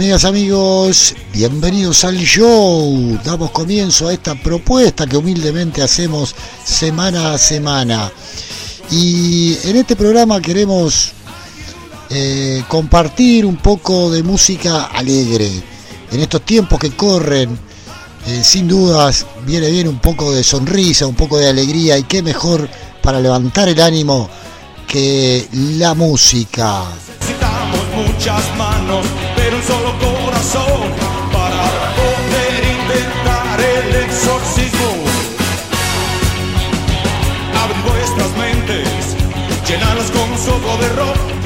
Amigas, amigos, bienvenidos al show. Damos comienzo a esta propuesta que humildemente hacemos semana a semana. Y en este programa queremos eh, compartir un poco de música alegre. En estos tiempos que corren, eh, sin dudas, viene bien un poco de sonrisa, un poco de alegría. Y qué mejor para levantar el ánimo que la música. Muchas manos un solo corazón para poder intentar el exorcismo. Abren vuestras mentes, llenarlas con su de rock,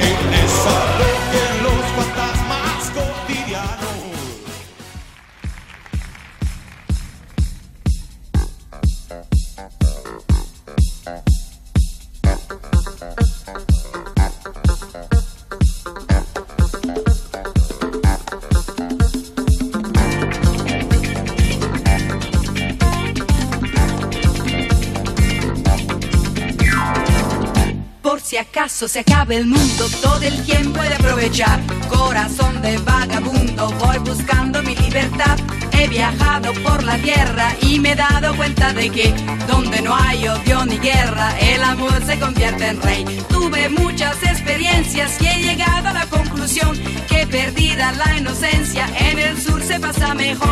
se acabe el mundo, todo el tiempo he de aprovechar. Corazón de vagabundo, voy buscando mi libertad. He viajado por la tierra y me he dado cuenta de que donde no hay odio ni guerra, el amor se convierte en rey. Tuve muchas experiencias y he llegado a la conclusión que perdida la inocencia, en el sur se pasa mejor.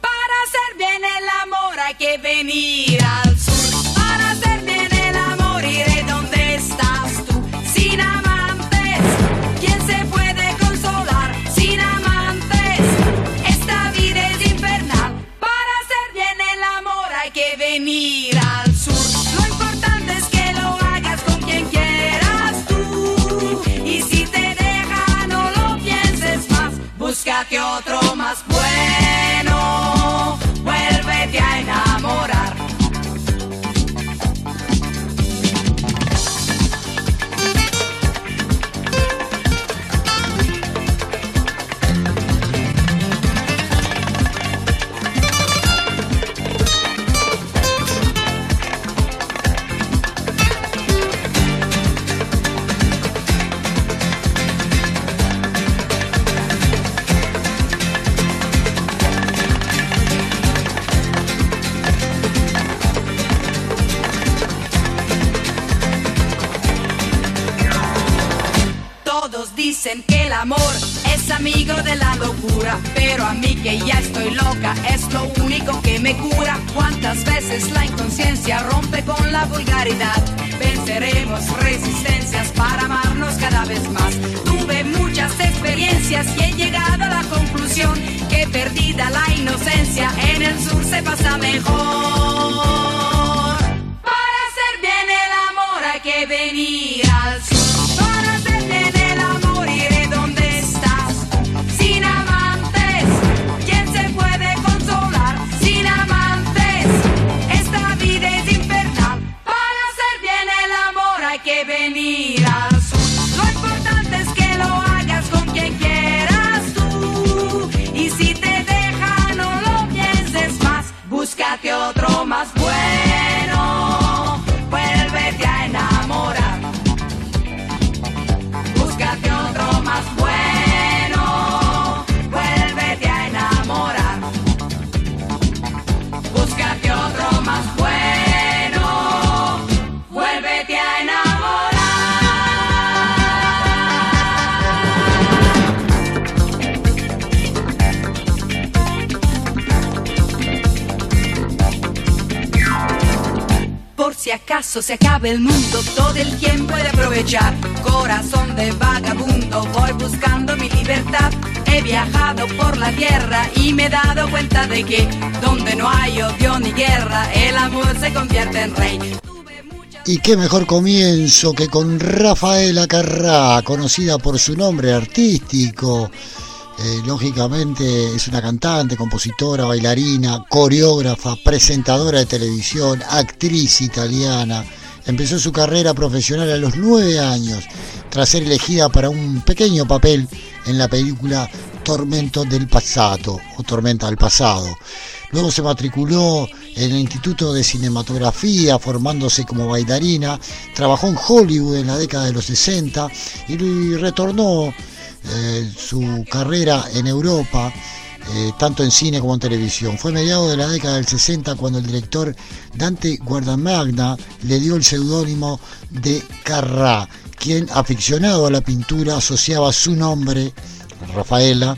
Para hacer bien el amor hay que venir al pero a mí que ya estoy loca es lo único que me cura. Cuántas veces la inconsciencia rompe con la vulgaridad. Venceremos resistencias para amarnos cada vez más. Tuve muchas experiencias y he llegado a la conclusión que perdida la inocencia en el sur se pasa mejor. Acaso se acabe el mundo, todo el tiempo he de aprovechar. Corazón de vagabundo, voy buscando mi libertad. He viajado por la tierra y me he dado cuenta de que donde no hay odio ni guerra, el amor se convierte en rey. Y qué mejor comienzo que con Rafaela Carrá, conocida por su nombre artístico. Eh, lógicamente es una cantante, compositora, bailarina, coreógrafa, presentadora de televisión, actriz italiana. Empezó su carrera profesional a los nueve años, tras ser elegida para un pequeño papel en la película Tormento del Pasado o Tormenta del Pasado. Luego se matriculó en el Instituto de Cinematografía, formándose como bailarina. Trabajó en Hollywood en la década de los 60 y retornó eh, su carrera en Europa, eh, tanto en cine como en televisión. Fue mediado de la década del 60 cuando el director Dante Guardamagna le dio el seudónimo de Carrá, quien, aficionado a la pintura, asociaba su nombre, Rafaela,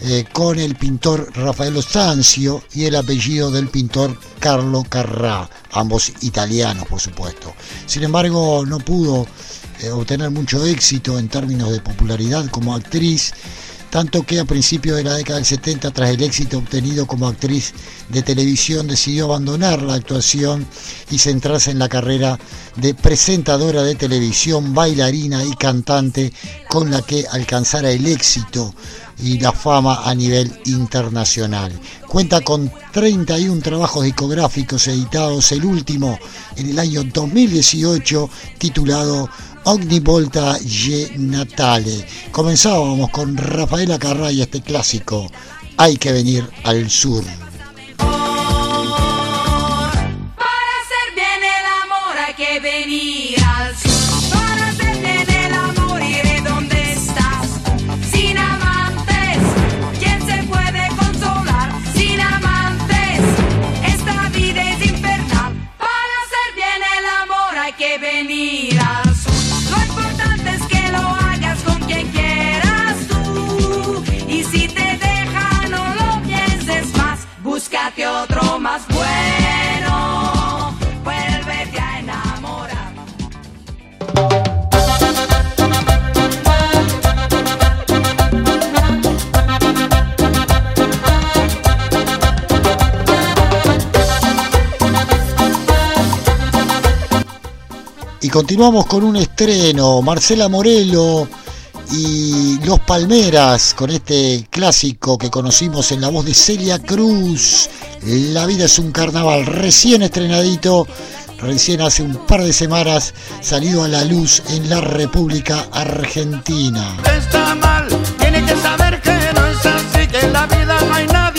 eh, con el pintor Rafael Ostancio y el apellido del pintor Carlo Carrà, ambos italianos por supuesto. Sin embargo, no pudo eh, obtener mucho éxito en términos de popularidad como actriz, tanto que a principios de la década del 70, tras el éxito obtenido como actriz de televisión, decidió abandonar la actuación y centrarse en la carrera de presentadora de televisión, bailarina y cantante con la que alcanzara el éxito y la fama a nivel internacional. Cuenta con 31 trabajos discográficos editados, el último en el año 2018 titulado Ognivolta Ye Natale. Comenzábamos con Rafaela Carrá y este clásico Hay que venir al sur. Continuamos con un estreno, Marcela Morelo y Los Palmeras, con este clásico que conocimos en la voz de Celia Cruz, La vida es un carnaval, recién estrenadito, recién hace un par de semanas salido a la luz en la República Argentina. Está mal, tiene que saber que no es así, que en la vida hay nadie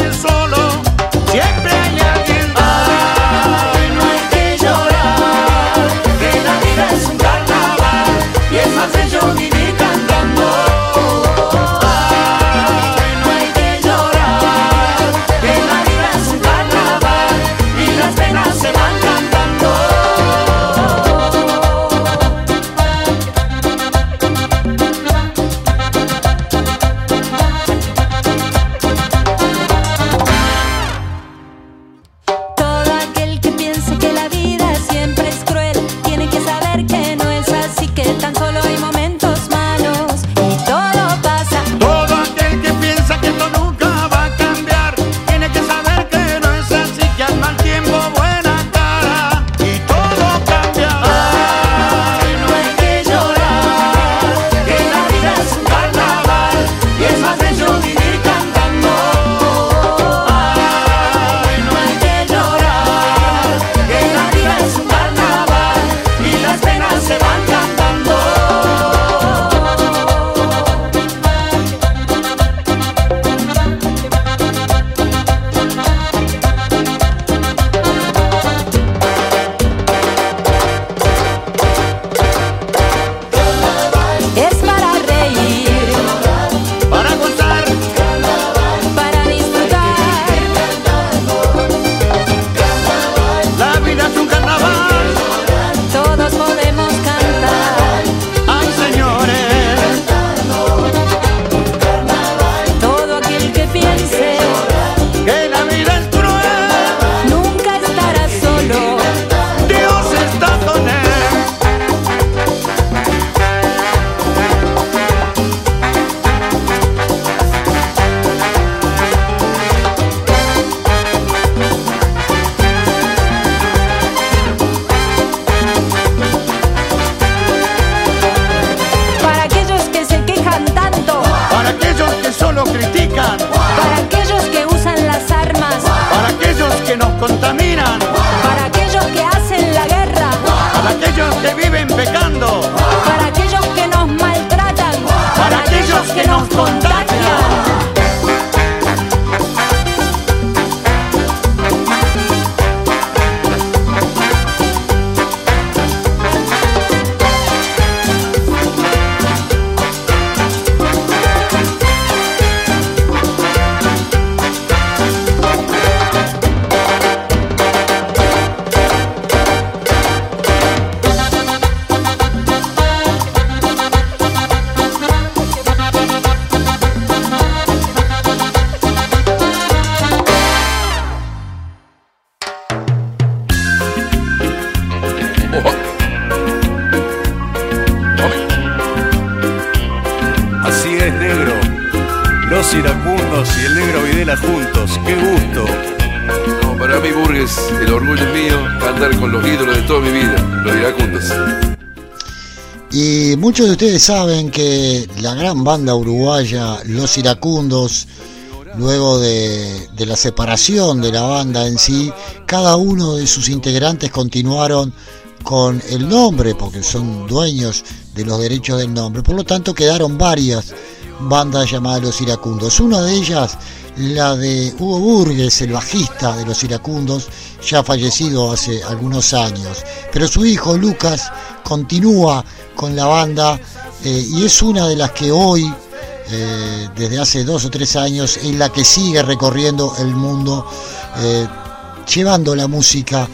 muchos de ustedes saben que la gran banda uruguaya, Los Iracundos, luego de, la separación de la banda en sí, cada uno de sus integrantes continuaron con el nombre, porque son dueños de los derechos del nombre. Por lo tanto, quedaron varias bandas llamadas Los Iracundos. Una de ellas, la de Hugo Burgues, el bajista de Los Iracundos, ya fallecido hace algunos años. Pero su hijo, Lucas, continúa con la banda eh, y es una de las que hoy, eh, desde hace dos o tres años, es la que sigue recorriendo el mundo, eh, llevando la música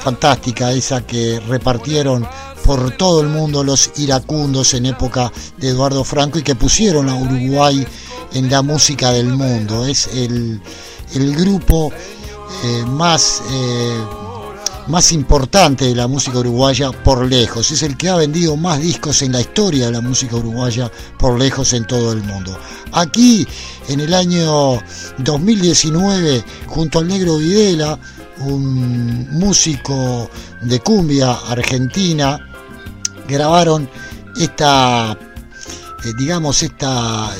fantástica, esa que repartieron por todo el mundo los iracundos en época de Eduardo Franco y que pusieron a Uruguay en la música del mundo. Es el, el grupo más más importante de la música uruguaya por lejos. Es el que ha vendido más discos en la historia de la música uruguaya por lejos en todo el mundo. Aquí, en el año 2019, junto al Negro Videla, un músico de cumbia argentina, grabaron esta digamos, esta,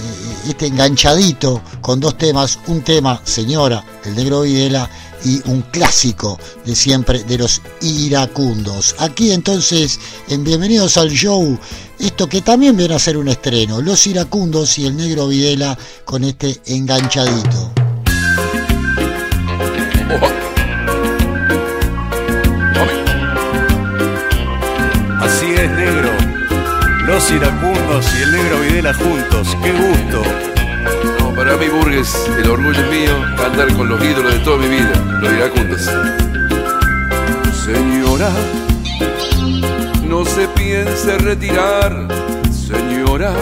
este enganchadito con dos temas, un tema, señora, el negro Videla, y un clásico de siempre de los iracundos. Aquí entonces, en Bienvenidos al Show, esto que también viene a ser un estreno, los iracundos y el negro Videla con este enganchadito. Los iracundos y el negro Videla juntos, qué gusto. Para mí Burgues, el orgullo es mío, cantar con los ídolos de toda mi vida, los iracundos. Señora, no se piense retirar, señora,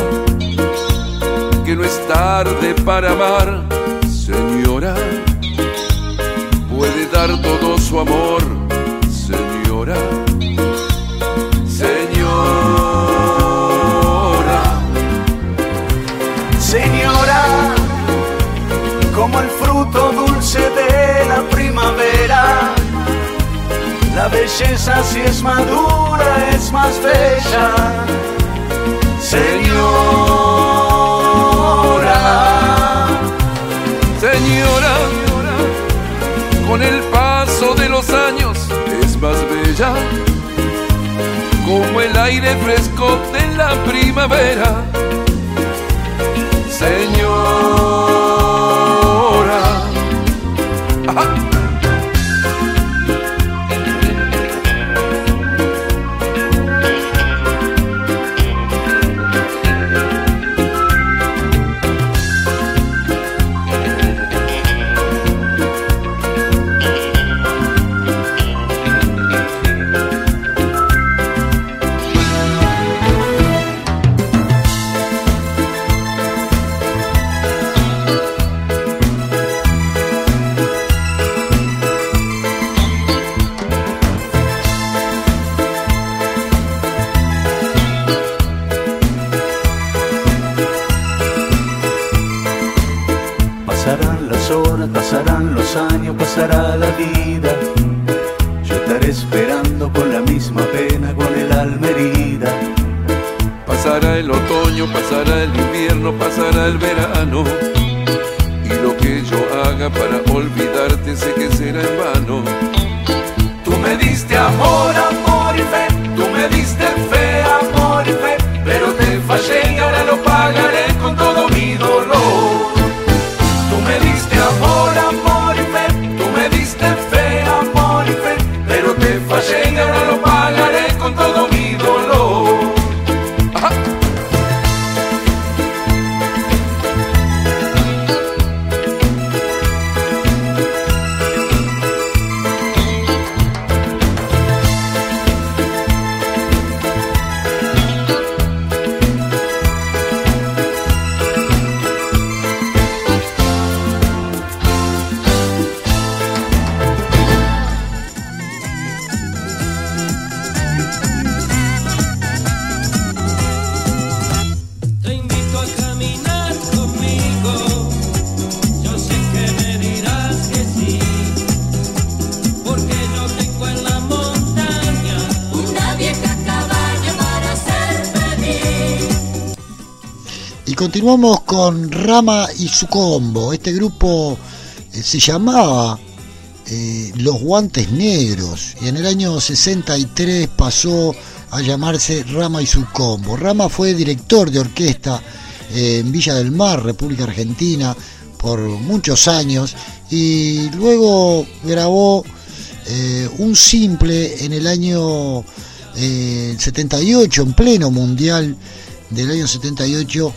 que no es tarde para amar, señora, puede dar todo su amor, señora. Señora, belleza si es madura es más bella. Señora, señora, con el paso de los años es más bella. Como el aire fresco de la primavera. Señora. Y continuamos con Rama y su combo. Este grupo eh, se llamaba eh, Los Guantes Negros y en el año 63 pasó a llamarse Rama y su combo. Rama fue director de orquesta eh, en Villa del Mar, República Argentina, por muchos años y luego grabó un simple en el año 78, en pleno mundial del año 78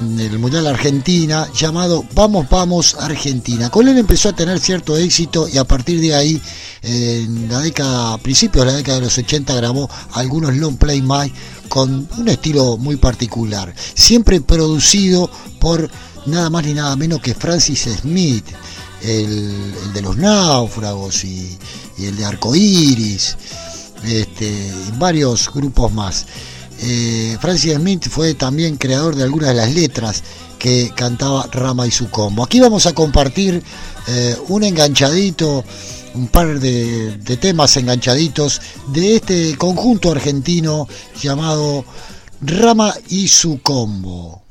del Mundial Argentina llamado Vamos, vamos Argentina. Con él empezó a tener cierto éxito y a partir de ahí, en la década, principios de la década de los 80, grabó algunos long play más con un estilo muy particular. Siempre producido por nada más ni nada menos que Francis Smith, el, de los náufragos y, el de Arcoiris, este, varios grupos más. Eh, Francis Smith fue también creador de algunas de las letras que cantaba Rama y su combo. Aquí vamos a compartir eh, un enganchadito, un par de, de temas enganchaditos de este conjunto argentino llamado Rama y su combo.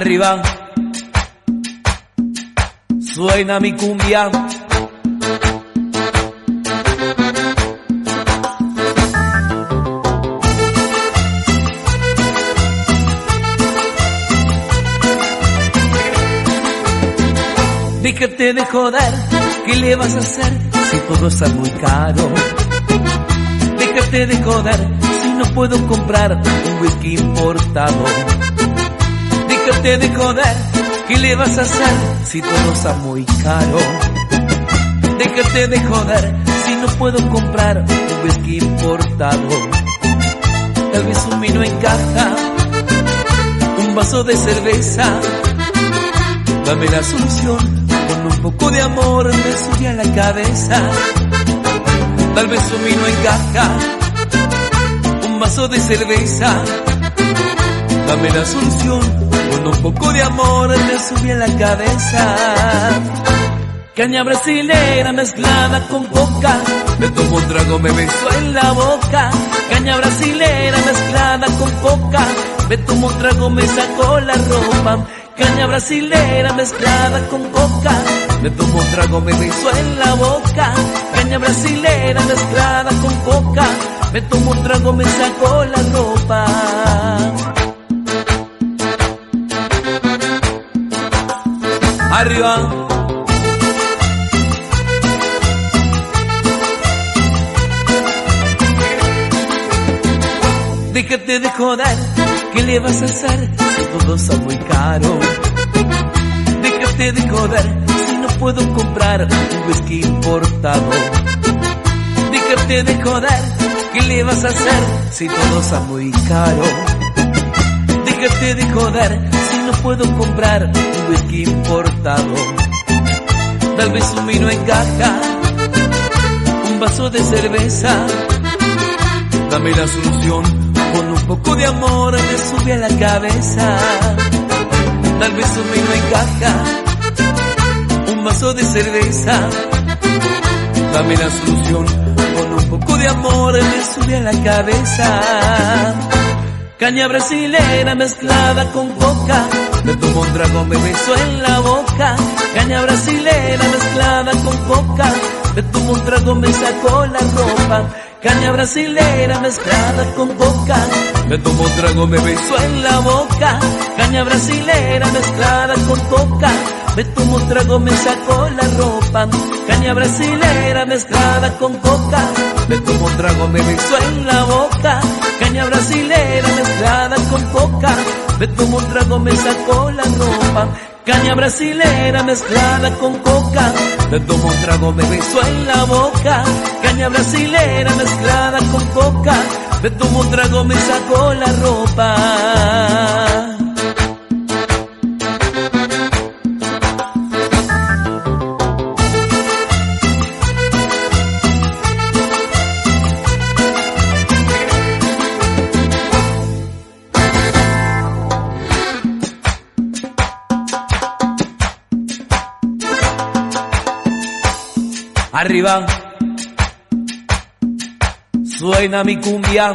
Arriba, suena mi cumbia. Déjate de joder, ¿qué le vas a hacer si todo está muy caro? Déjate de joder, si no puedo comprar un whisky importado. Déjate de joder, ¿qué le vas a hacer si todo está muy caro? Déjate de joder, si no puedo comprar un whisky importado. Tal vez un vino en caja, un vaso de cerveza. Dame la solución con un poco de amor me subí a la cabeza. Tal vez un vino en caja, un vaso de cerveza. Dame la solución, con un poco de amor me subí a la cabeza. Caña brasilera mezclada con coca, me tomo un trago, me beso en la boca. Caña brasilera mezclada con coca, me tomo un trago, me saco la ropa. Caña brasilera mezclada con coca. Me tomo un trago, me beso en la boca. Caña brasilera mezclada con coca. Me tomo un trago, me saco la ropa. Arriba. Déjate de joder, ¿qué le vas a hacer si todo está muy caro? Déjate de joder, si no puedo comprar un whisky importado. Déjate de joder, ¿qué le vas a hacer si todo está muy caro? Déjate de joder, si puedo comprar un whisky importado. Tal vez un vino en caja, un vaso de cerveza. Dame la solución con un poco de amor me sube a la cabeza. Tal vez un vino en caja, un vaso de cerveza. Dame la solución, con un poco de amor me sube a la cabeza. Caña brasilera mezclada con coca, me tomo un trago, me beso en la boca. Caña brasilera mezclada con coca, me tomo un trago, me saco la ropa. Caña brasilera mezclada con coca. Me tomo un trago, me beso en la boca. Caña brasilera mezclada con coca. Me tomo un trago, me saco la ropa. Caña brasilera mezclada con coca. Me tomo un trago, me beso en la boca. Caña brasilera mezclada con coca. Me tomo un trago, me saco la ropa. Caña brasilera mezclada con coca. Me tomo un trago, me beso en la boca. Caña brasilera mezclada con coca. Me tomo un trago, me saco la ropa. Suena mi cumbia.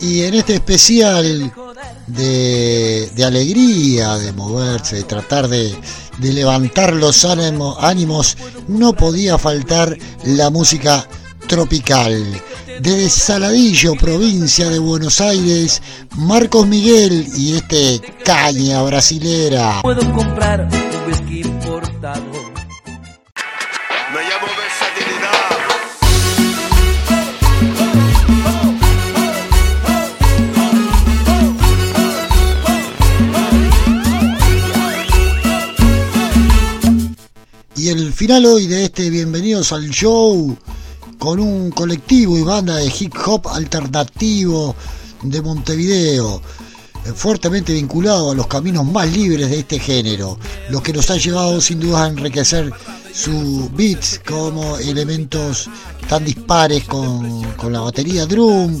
Y en este especial de, alegría, de moverse, de tratar de, levantar los ánimo- ánimos, no podía faltar la música tropical. Desde Saladillo, provincia de Buenos Aires, Marcos Miguel y este caña brasilera. Puedo comprar un whisky importado. Me llamo versatilidad. Y el final hoy de este Bienvenidos al Show con un colectivo y banda de hip hop alternativo de Montevideo, eh, fuertemente vinculado a los caminos más libres de este género, lo que nos ha llevado sin duda a enriquecer su beats como elementos tan dispares con, con la batería drum,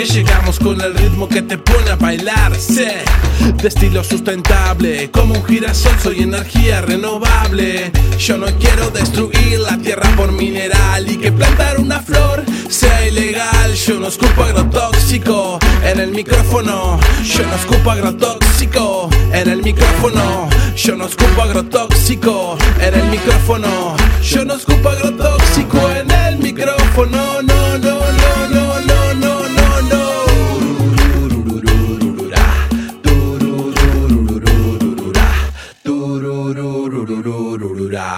que llegamos con el ritmo que te pone a bailar. Sé de estilo sustentable, como un girasol soy energía renovable. Yo no quiero destruir la tierra por mineral y que plantar una flor sea ilegal. Yo no escupo agrotóxico en el micrófono. Yo no escupo agrotóxico en el micrófono. Yo no escupo agrotóxico en el micrófono. Yo no escupo agrotóxico en el micrófono. No, no, no,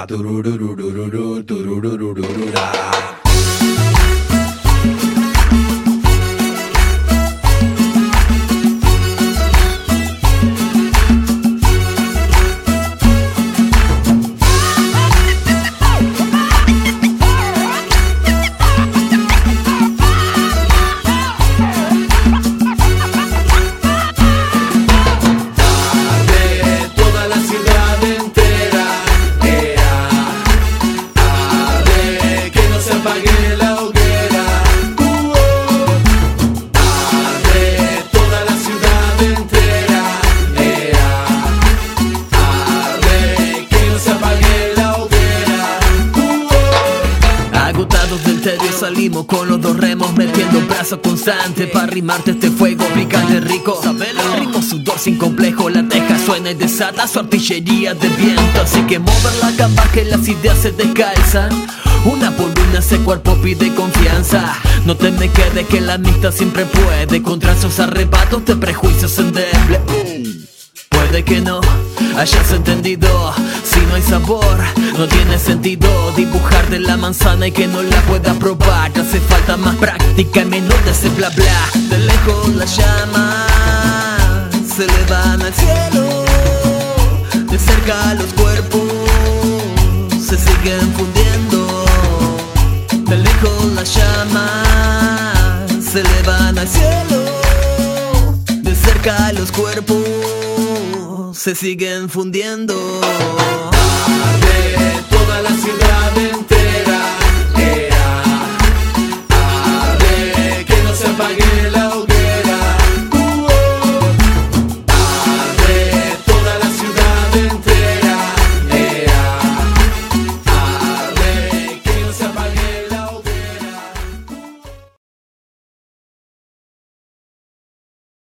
da do do do do do do do do do do constante para rimarte este fuego picante rico. Ritmo sudor sin complejo, la teja suena y desata su artillería de viento. Así que mover la capa que las ideas se descalzan. Una por una ese cuerpo pide confianza. No te me quedes que la amistad siempre puede contra esos arrebatos de prejuicios endebles. Puede que no hayas entendido Si no hay sabor, no tiene sentido Dibujarte la manzana y que no la puedas probar. Hace falta más práctica y menos de ese bla bla. De lejos las llamas se elevan al cielo. De cerca los cuerpos se siguen fundiendo. De lejos las llamas se elevan al cielo. De cerca los cuerpos se siguen fundiendo.